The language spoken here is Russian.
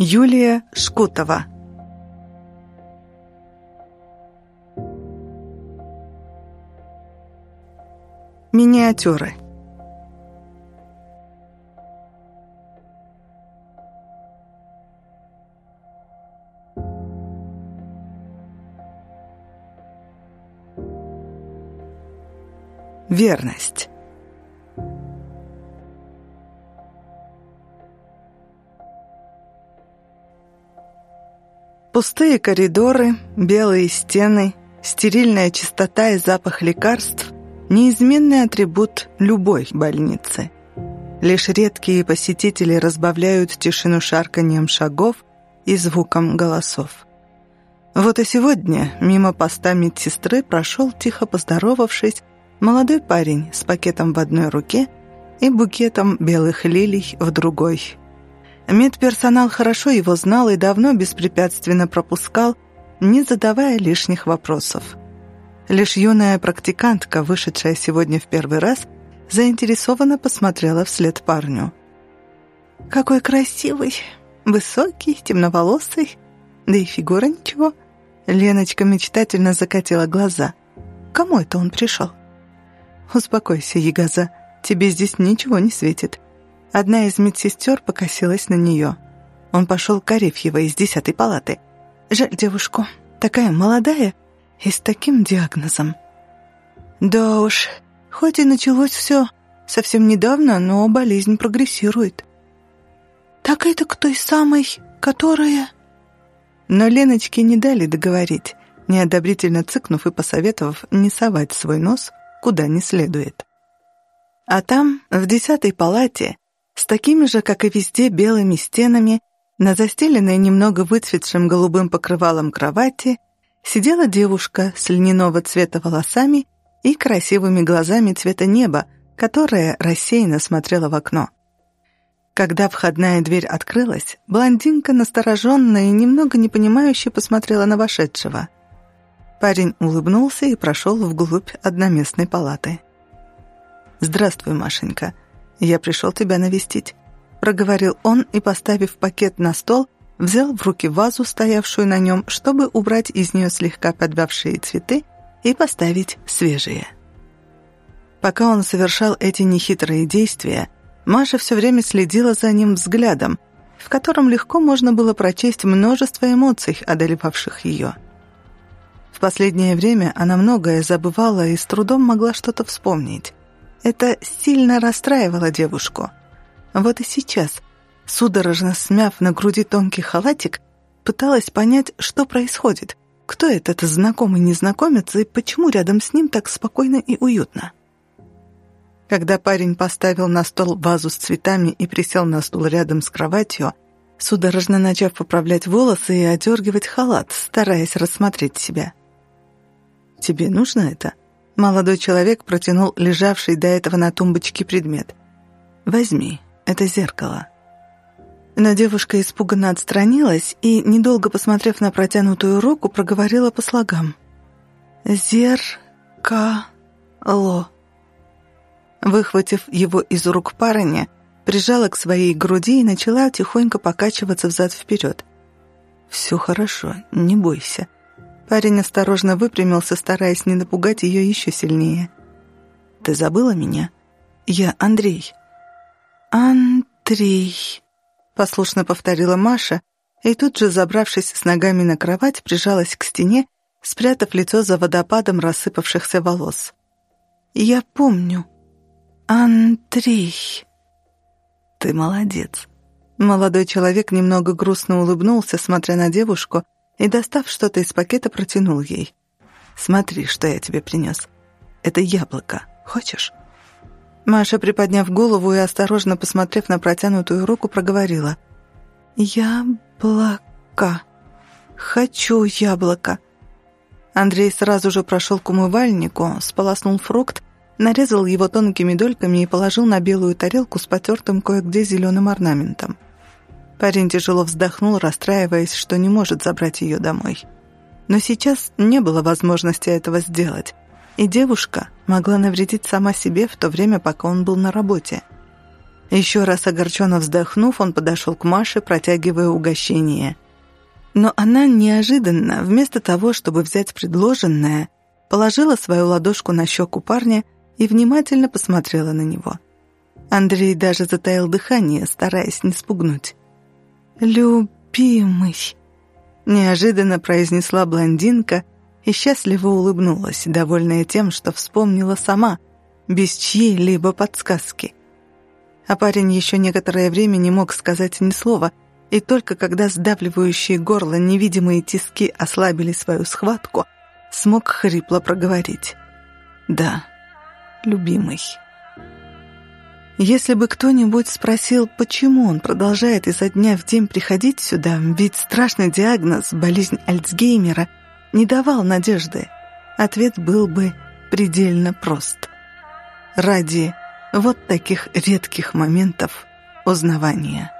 Юлия Шкутова Миниатюры. Верность Пустые коридоры, белые стены, стерильная чистота и запах лекарств – неизменный атрибут любой больницы. Лишь редкие посетители разбавляют тишину шарканьем шагов и звуком голосов. Вот и сегодня мимо поста медсестры прошел, тихо поздоровавшись, молодой парень с пакетом в одной руке и букетом белых лилий в другой – Медперсонал хорошо его знал и давно беспрепятственно пропускал, не задавая лишних вопросов. Лишь юная практикантка, вышедшая сегодня в первый раз, заинтересованно посмотрела вслед парню. «Какой красивый, высокий, темноволосый, да и фигура ничего». Леночка мечтательно закатила глаза. «Кому это он пришел?» «Успокойся, Ягоза, тебе здесь ничего не светит. Одна из медсестер покосилась на нее. Он пошел к Арефьевой из десятой палаты. Жаль девушку. Такая молодая и с таким диагнозом. Да уж, хоть и началось все совсем недавно, но болезнь прогрессирует. Так это к той самой, которая... Но Леночке не дали договорить, неодобрительно цыкнув и посоветовав не совать свой нос куда не следует. А там, в десятой палате, такими же, как и везде, белыми стенами, на застеленной немного выцветшим голубым покрывалом кровати сидела девушка с льняного цвета волосами и красивыми глазами цвета неба, которая рассеянно смотрела в окно. Когда входная дверь открылась, блондинка настороженно и немного непонимающе посмотрела на вошедшего. Парень улыбнулся и прошел вглубь одноместной палаты. «Здравствуй, Машенька», «Я пришел тебя навестить», — проговорил он и, поставив пакет на стол, взял в руки вазу, стоявшую на нем, чтобы убрать из нее слегка подвявшие цветы и поставить свежие. Пока он совершал эти нехитрые действия, Маша все время следила за ним взглядом, в котором легко можно было прочесть множество эмоций, одолевавших ее. В последнее время она многое забывала и с трудом могла что-то вспомнить. Это сильно расстраивало девушку. Вот и сейчас, судорожно смяв на груди тонкий халатик, пыталась понять, что происходит, кто этот знакомый незнакомец и почему рядом с ним так спокойно и уютно. Когда парень поставил на стол вазу с цветами и присел на стул рядом с кроватью, судорожно начав поправлять волосы и одергивать халат, стараясь рассмотреть себя. «Тебе нужно это?» Молодой человек протянул лежавший до этого на тумбочке предмет. «Возьми, это зеркало». Но девушка испуганно отстранилась и, недолго посмотрев на протянутую руку, проговорила по слогам. «Зеркало». Выхватив его из рук парня, прижала к своей груди и начала тихонько покачиваться взад-вперед. «Все хорошо, не бойся», Парень осторожно выпрямился, стараясь не напугать ее еще сильнее. «Ты забыла меня? Я Андрей». «Андрей», — послушно повторила Маша, и тут же, забравшись с ногами на кровать, прижалась к стене, спрятав лицо за водопадом рассыпавшихся волос. «Я помню. Андрей». «Ты молодец». Молодой человек немного грустно улыбнулся, смотря на девушку, — и, достав что-то из пакета, протянул ей. «Смотри, что я тебе принес. Это яблоко. Хочешь?» Маша, приподняв голову и осторожно посмотрев на протянутую руку, проговорила. «Яблоко. Хочу яблоко». Андрей сразу же прошел к умывальнику, сполоснул фрукт, нарезал его тонкими дольками и положил на белую тарелку с потертым кое-где зеленым орнаментом. Парень тяжело вздохнул, расстраиваясь, что не может забрать ее домой. Но сейчас не было возможности этого сделать, и девушка могла навредить сама себе в то время, пока он был на работе. Еще раз огорченно вздохнув, он подошел к Маше, протягивая угощение. Но она неожиданно, вместо того, чтобы взять предложенное, положила свою ладошку на щеку парня и внимательно посмотрела на него. Андрей даже затаил дыхание, стараясь не спугнуть. «Любимый», — неожиданно произнесла блондинка и счастливо улыбнулась, довольная тем, что вспомнила сама, без чьей-либо подсказки. А парень еще некоторое время не мог сказать ни слова, и только когда сдавливающие горло невидимые тиски ослабили свою схватку, смог хрипло проговорить. «Да, любимый». Если бы кто-нибудь спросил, почему он продолжает изо дня в день приходить сюда, ведь страшный диагноз, болезнь Альцгеймера, не давал надежды, ответ был бы предельно прост. Ради вот таких редких моментов узнавания.